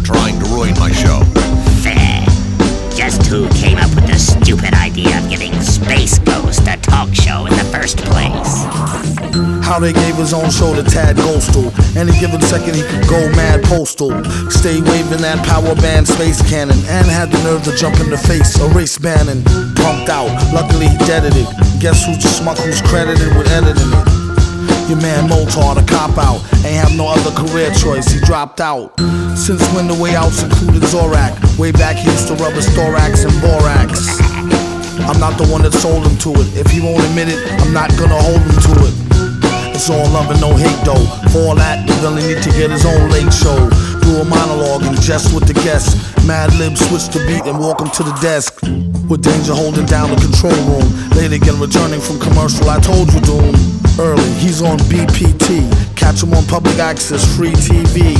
for trying to ruin my show. Fair. Just who came up with the stupid idea of giving Space Ghost a talk show in the first place? How they gave his own show to Tad Ghostal. Any given second he could go mad postal. Stay waving that power band space cannon. And had the nerve to jump in the face, erase Bannon. Pumped out, luckily he deaded it. Guess who's the schmuck who's credited with editing it? Your man Moltar, the cop out. Have no other career choice, he dropped out. Since when the way outs included Zorak. Way back he used to rub his thorax and borax. I'm not the one that sold him to it. If he won't admit it, I'm not gonna hold him to it. It's all love and no hate though. For all that, the villain need to get his own late show. Do a monologue and jest with the guests. Mad lib, switch the beat and walk him to the desk. With danger holding down the control room. Late again returning from commercial, I told you doom. Early, he's on BPT. Catch him on public access, free TV.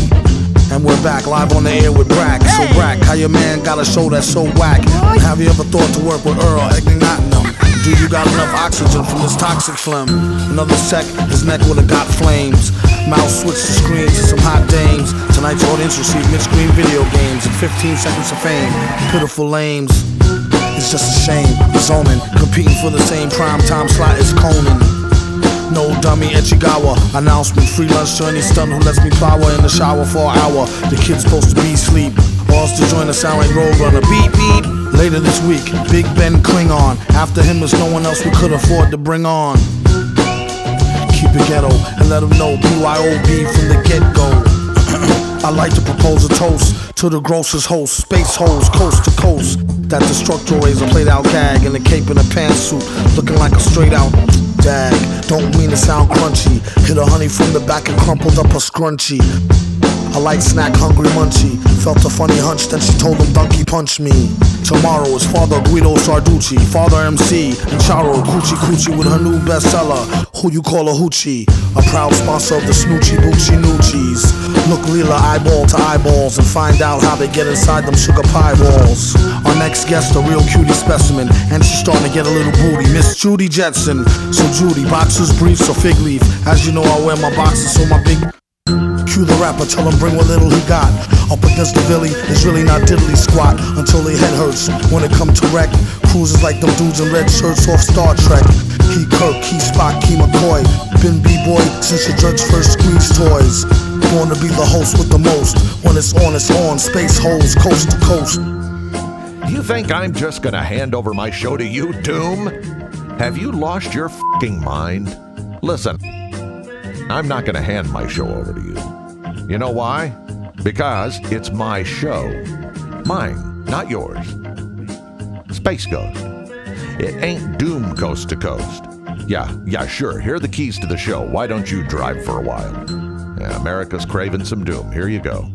And we're back live on the air with Brak. So Brak, how your man got a show that's so whack? Have you ever thought to work with Earl Eggnatnam? Do you got enough oxygen from this toxic phlegm? Another sec, his neck would've got flames. Mouse switched the screen to some hot dames. Tonight's audience received mid-screen video games and 15 seconds of fame. Pitiful lames. It's just a shame. Zoning, competing for the same prime time slot as Conan. No dummy Echigawa. Announcement free lunch to any stun who lets me power in the shower for an hour. The kid's supposed to be asleep. Balls to join the sound like Roadrunner. Beep beep. Later this week, Big Ben Klingon. After him is no one else we could afford to bring on. Keep it ghetto and let them know BYOB from the get go. I like to propose a toast to the grossest host, Space Ghost coast to coast. That destructor is a played out gag in a cape and a pantsuit, looking like a straight out dag. Don't mean to sound crunchy. Hit a honey from the back and crumpled up a scrunchie. A light snack, hungry munchie. Felt a funny hunch, then she told him donkey punch me. Tomorrow is Father Guido Sarducci, Father MC, and Charo Coochie Coochie with her new bestseller, Who You Call a Hoochie. A proud sponsor of the Snoochie Boochie Noochies. Look Leela eyeball to eyeballs and find out how they get inside them sugar pie walls. Our next guest, a real cutie specimen, and she's starting to get a little booty. Miss Judy Jetson. So Judy, boxers, briefs, or fig leaf. As you know, I wear my boxers, so my big Cue the rapper, tell him bring what little he got. Up against the Billy, it's really not diddly squat until their head hurts. When it come to wreck, cruises like them dudes in red shirts off Star Trek. Key Kirk, Key Spock, Key McCoy. Been B-boy since your judge first squeezed toys. Born to be the host with the most. When it's on, it's on. Space Ghost, coast to coast. You think I'm just gonna hand over my show to you, Doom? Have you lost your fing mind? Listen, I'm not gonna hand my show over to you. You know why? Because it's my show. Mine, not yours. Space Ghost. It ain't Doom Coast to Coast. Yeah, yeah, sure. Here are the keys to the show. Why don't you drive for a while? Yeah, America's craving some Doom. Here you go.